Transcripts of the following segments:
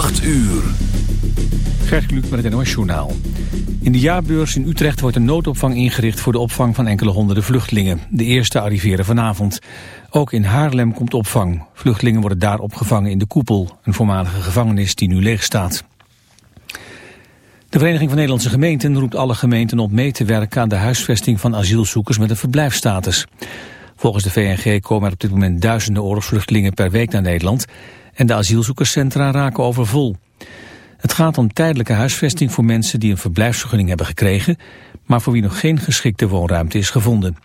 8 uur. Gert met het NOS Journaal. In de jaarbeurs in Utrecht wordt een noodopvang ingericht voor de opvang van enkele honderden vluchtelingen. De eerste arriveren vanavond. Ook in Haarlem komt opvang. Vluchtelingen worden daar opgevangen in de Koepel, een voormalige gevangenis die nu leeg staat. De Vereniging van Nederlandse Gemeenten roept alle gemeenten op mee te werken aan de huisvesting van asielzoekers met een verblijfstatus. Volgens de VNG komen er op dit moment duizenden oorlogsvluchtelingen per week naar Nederland en de asielzoekerscentra raken overvol. Het gaat om tijdelijke huisvesting voor mensen die een verblijfsvergunning hebben gekregen, maar voor wie nog geen geschikte woonruimte is gevonden.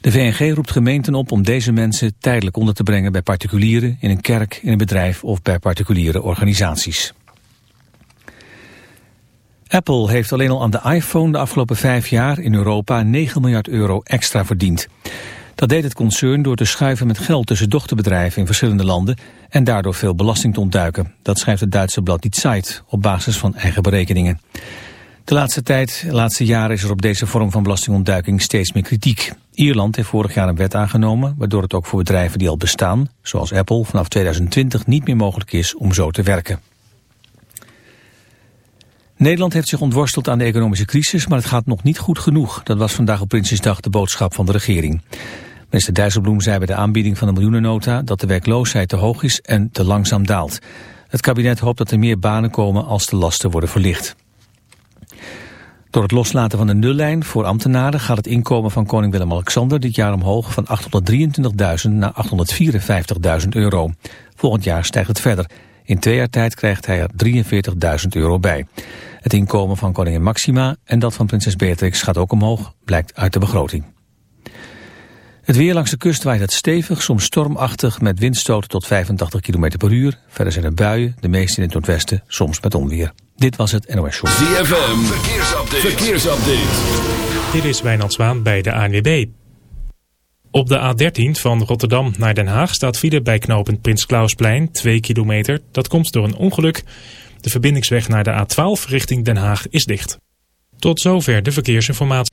De VNG roept gemeenten op om deze mensen tijdelijk onder te brengen bij particulieren, in een kerk, in een bedrijf of bij particuliere organisaties. Apple heeft alleen al aan de iPhone de afgelopen vijf jaar in Europa 9 miljard euro extra verdiend. Dat deed het concern door te schuiven met geld tussen dochterbedrijven in verschillende landen en daardoor veel belasting te ontduiken. Dat schrijft het Duitse blad Die Zeit op basis van eigen berekeningen. De laatste tijd, de laatste jaren is er op deze vorm van belastingontduiking steeds meer kritiek. Ierland heeft vorig jaar een wet aangenomen waardoor het ook voor bedrijven die al bestaan, zoals Apple, vanaf 2020 niet meer mogelijk is om zo te werken. Nederland heeft zich ontworsteld aan de economische crisis, maar het gaat nog niet goed genoeg. Dat was vandaag op Prinsjesdag de boodschap van de regering. Minister Dijsselbloem zei bij de aanbieding van de miljoenennota dat de werkloosheid te hoog is en te langzaam daalt. Het kabinet hoopt dat er meer banen komen als de lasten worden verlicht. Door het loslaten van de nullijn voor ambtenaren gaat het inkomen van koning Willem-Alexander dit jaar omhoog van 823.000 naar 854.000 euro. Volgend jaar stijgt het verder. In twee jaar tijd krijgt hij er 43.000 euro bij. Het inkomen van koningin Maxima en dat van prinses Beatrix gaat ook omhoog, blijkt uit de begroting. Het weer langs de kust waait het stevig, soms stormachtig met windstoten tot 85 km per uur. Verder zijn er buien, de meeste in het noordwesten, soms met onweer. Dit was het NOS Show. ZFM, verkeersupdate. verkeersupdate. Dit is Wijnand Zwaan bij de ANWB. Op de A13 van Rotterdam naar Den Haag staat file bij knooppunt Prins Klausplein, 2 kilometer. Dat komt door een ongeluk. De verbindingsweg naar de A12 richting Den Haag is dicht. Tot zover de verkeersinformatie.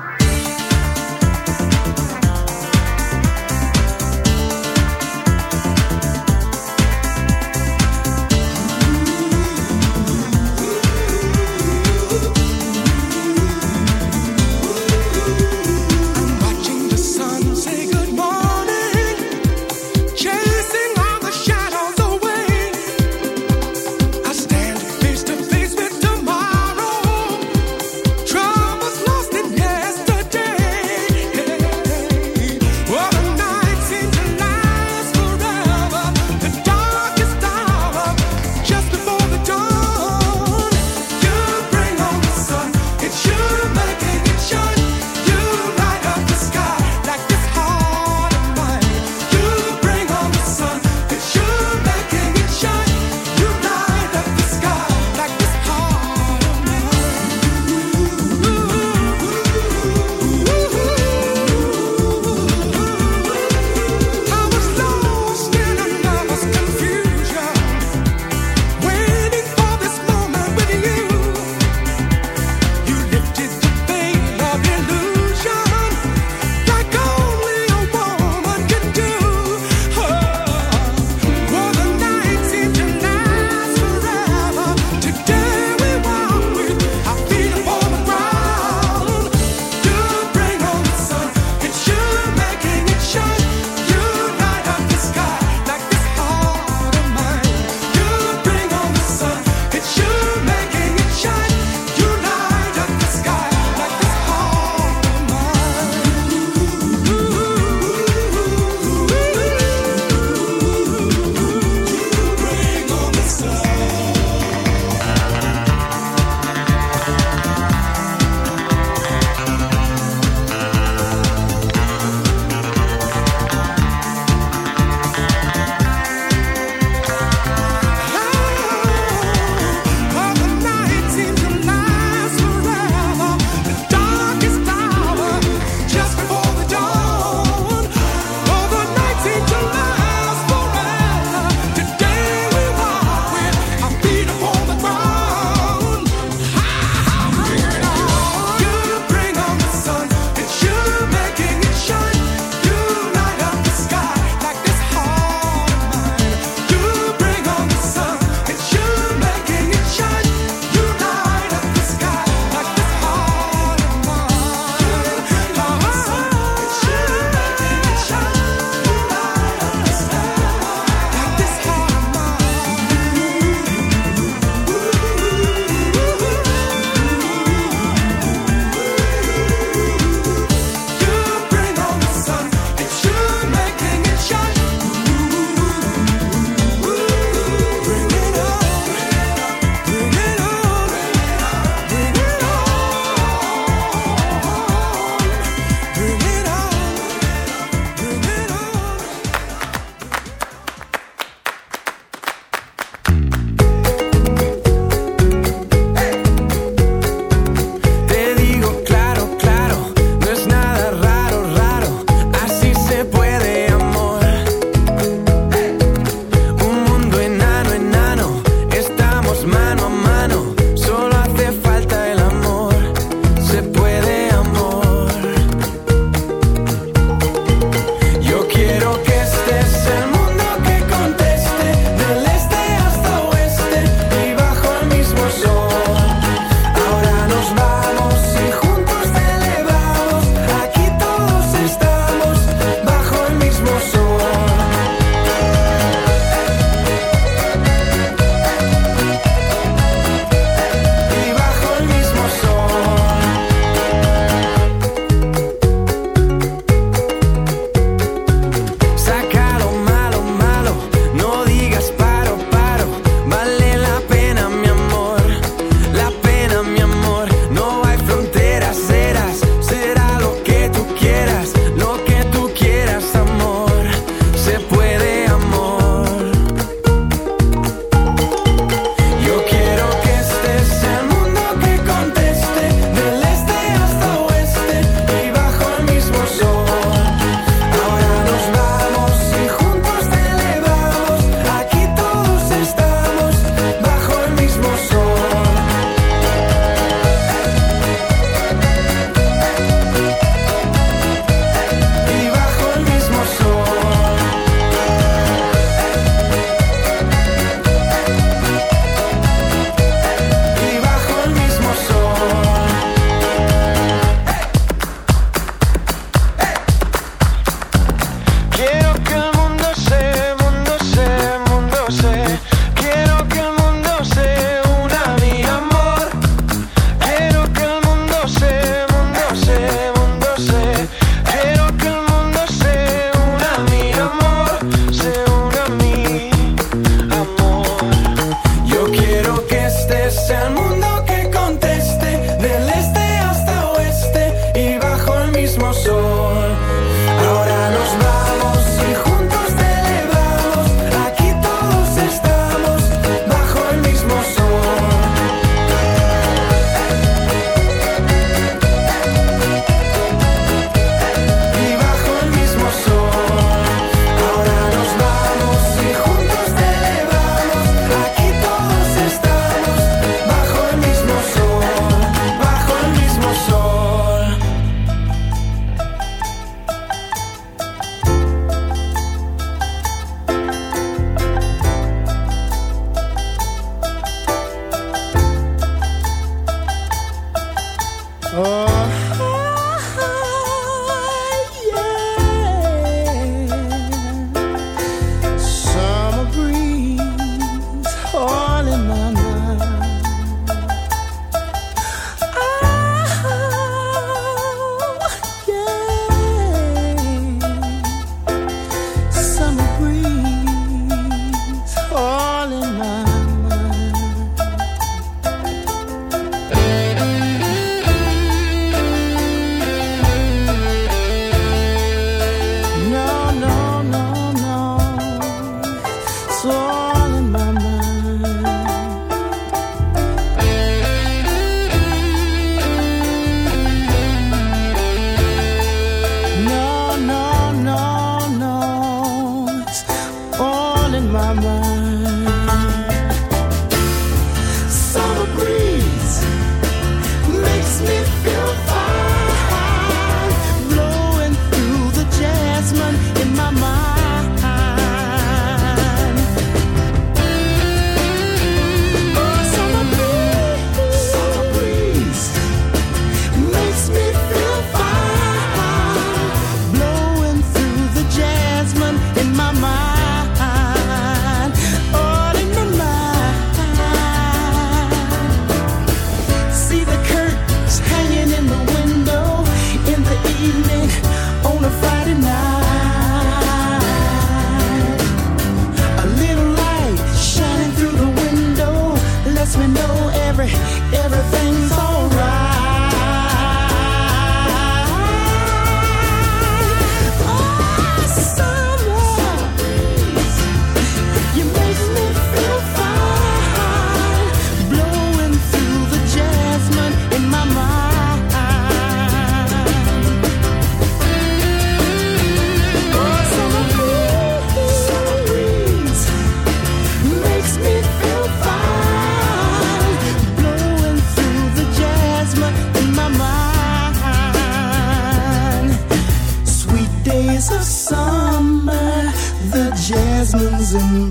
thousand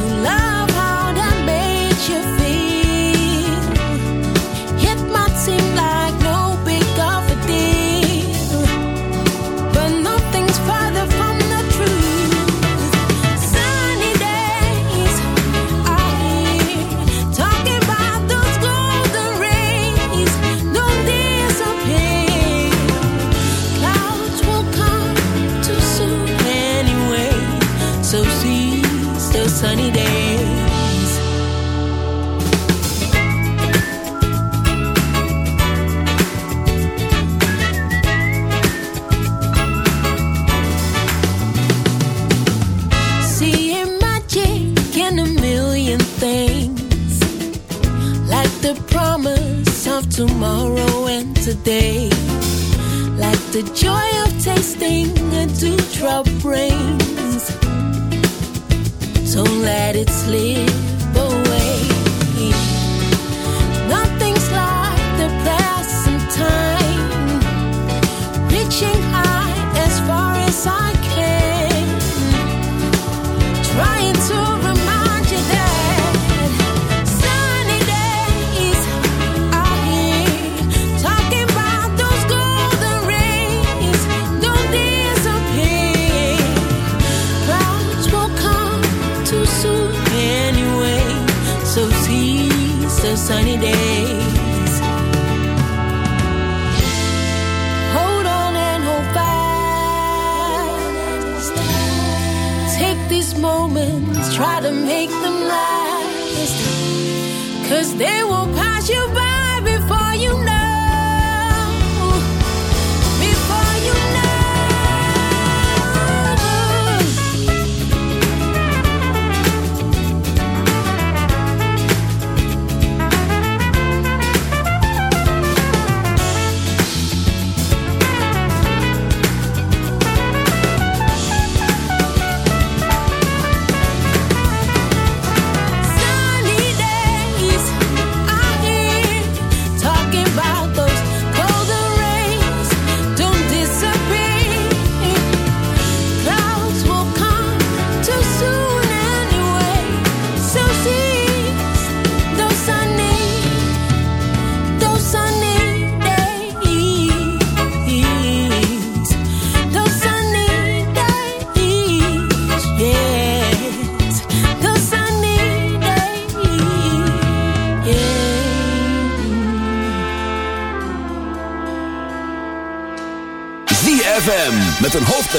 tomorrow and today. Like the joy of tasting a dewdrop rains. Don't let it slip away. Nothing's like the present time. Reaching out. make them last. Cause they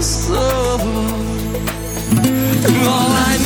soul. All I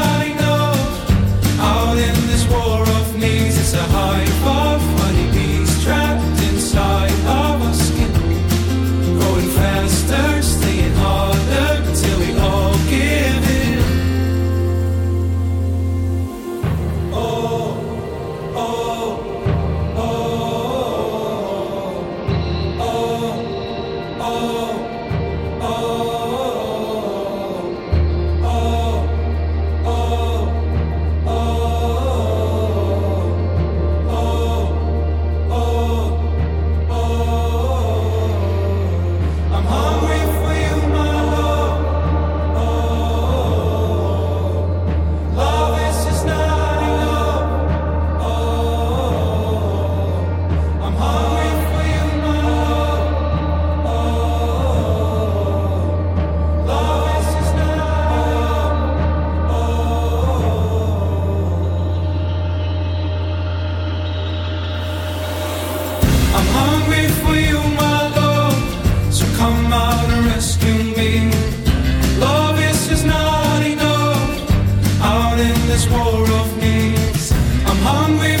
this war of needs. I'm hungry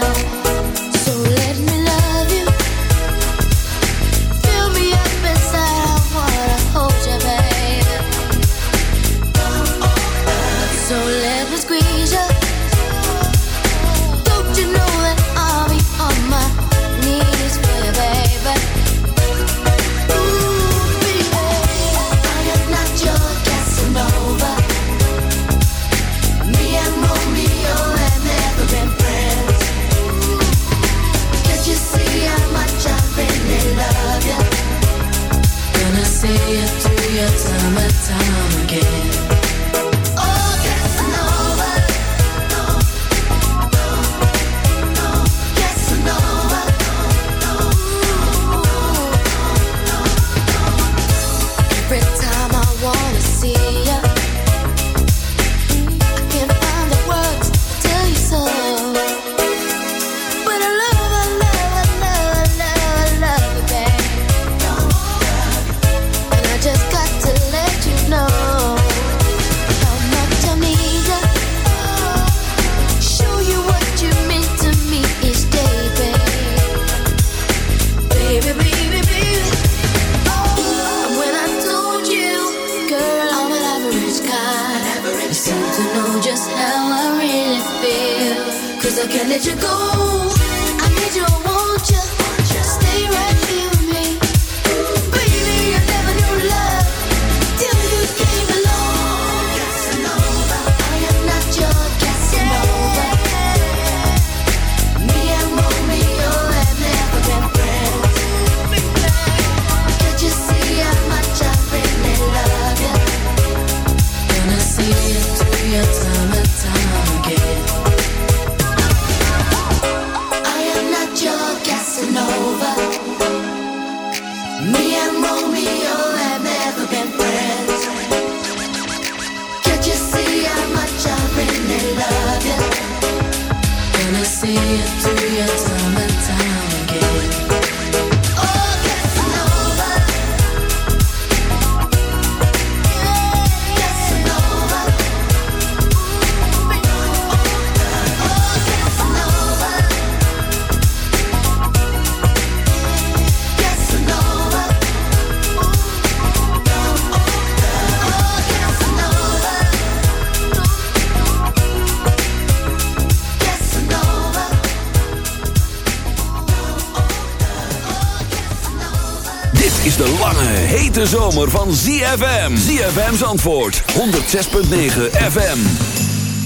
Zomer van ZFM. ZFM's antwoord, 106.9 FM.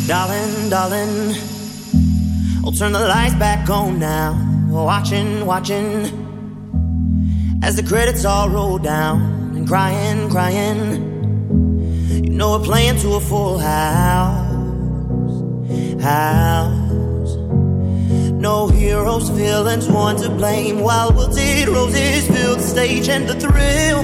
Darling, darling, I'll turn the lights back on now. Watching, watching, as the credits all roll down and crying, crying. You know we're playing to a full house, house. No heroes, villains, one to blame. While wilted roses fill the stage, and the thrill,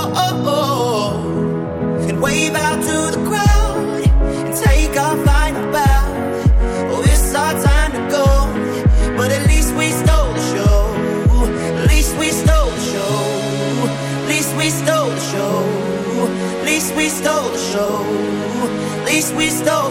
No.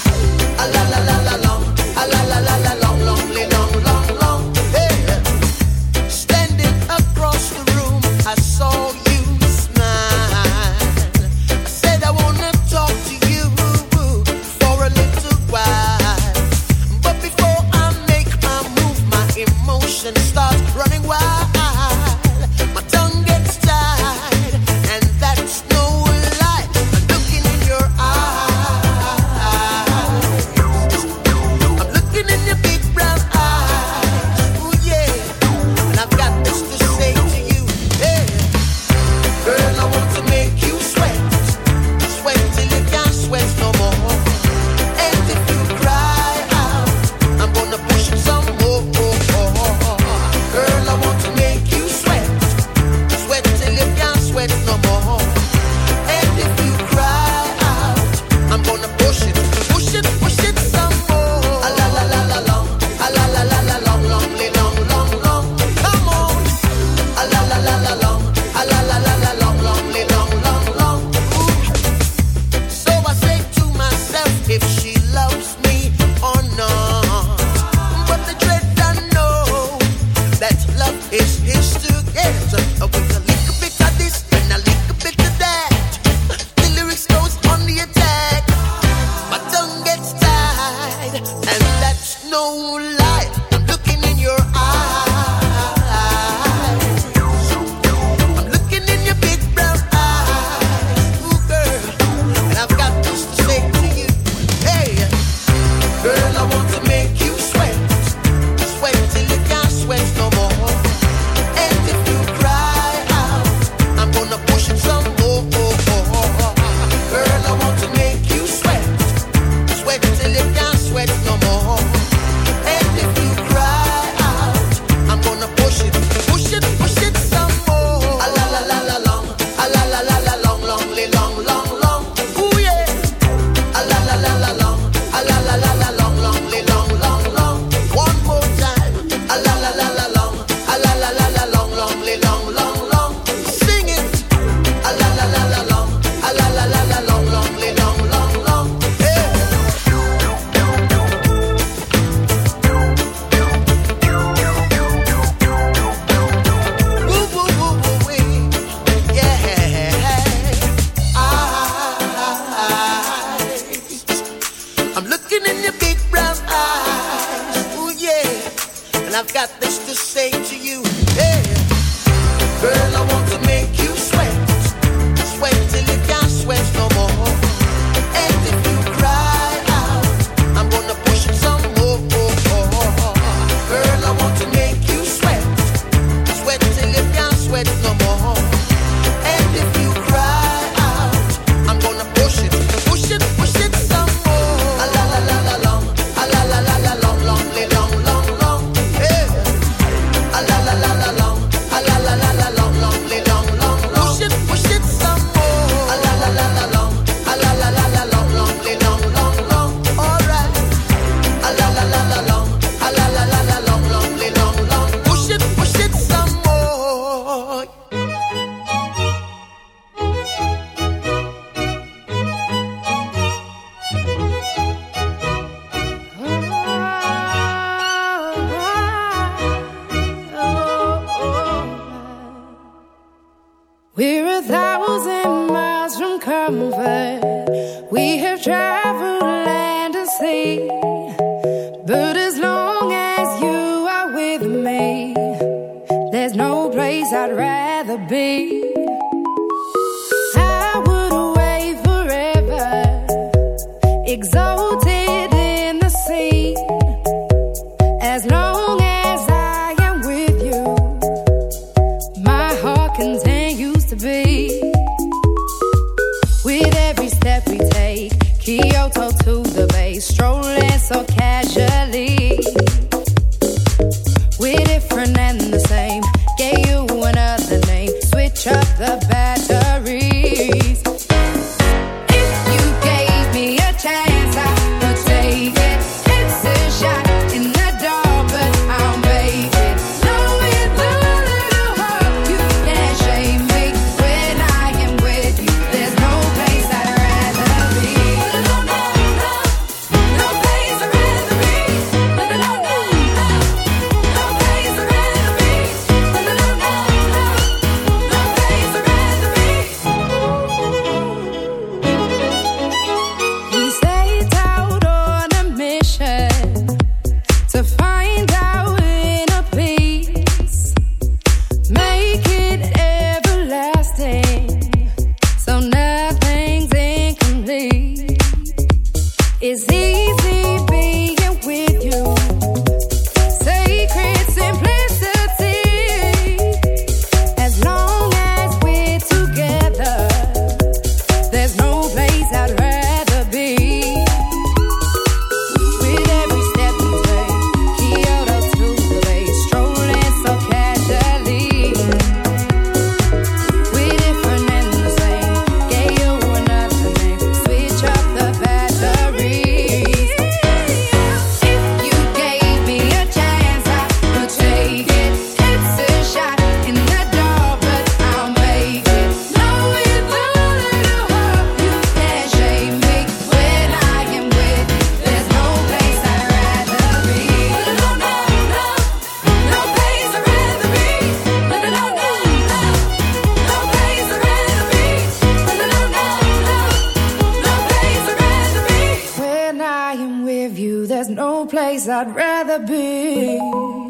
I'd rather be.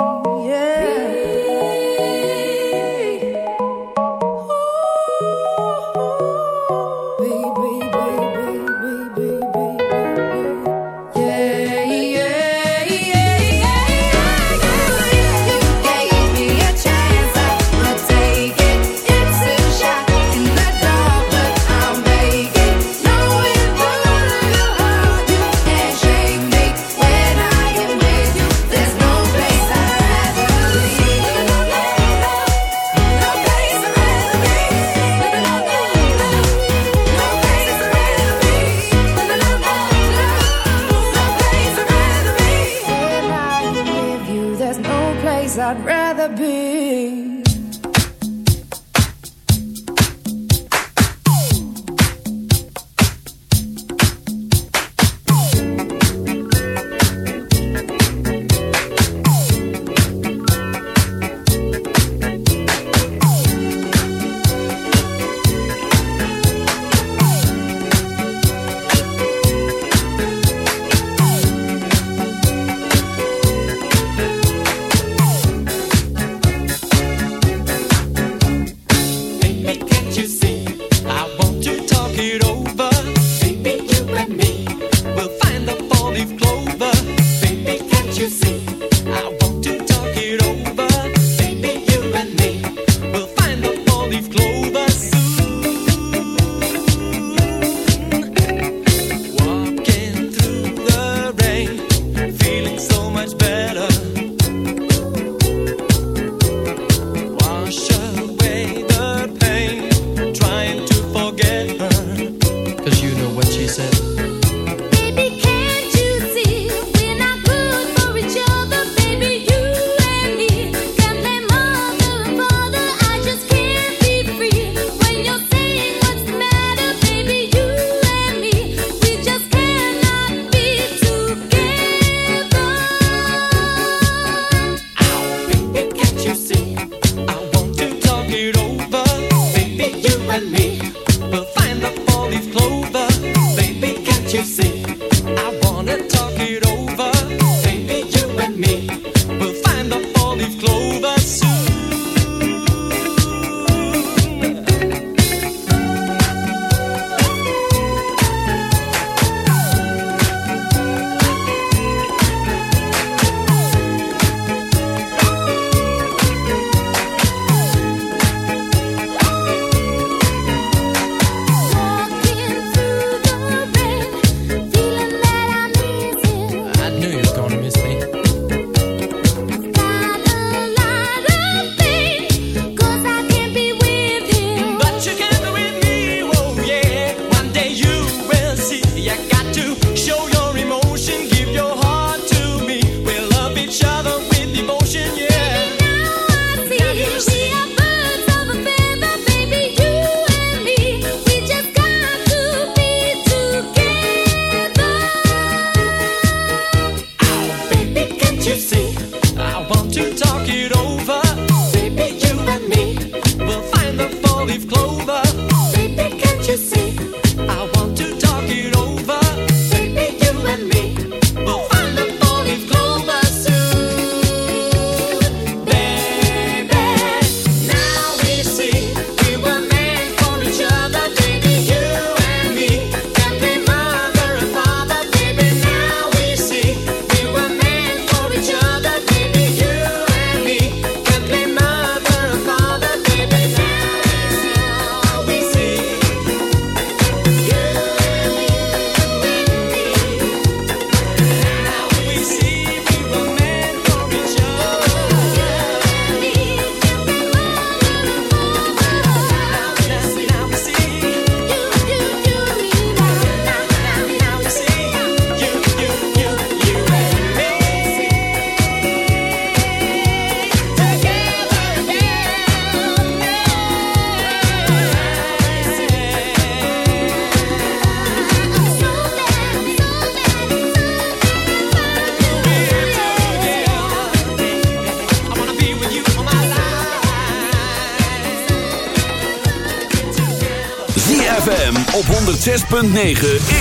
106.9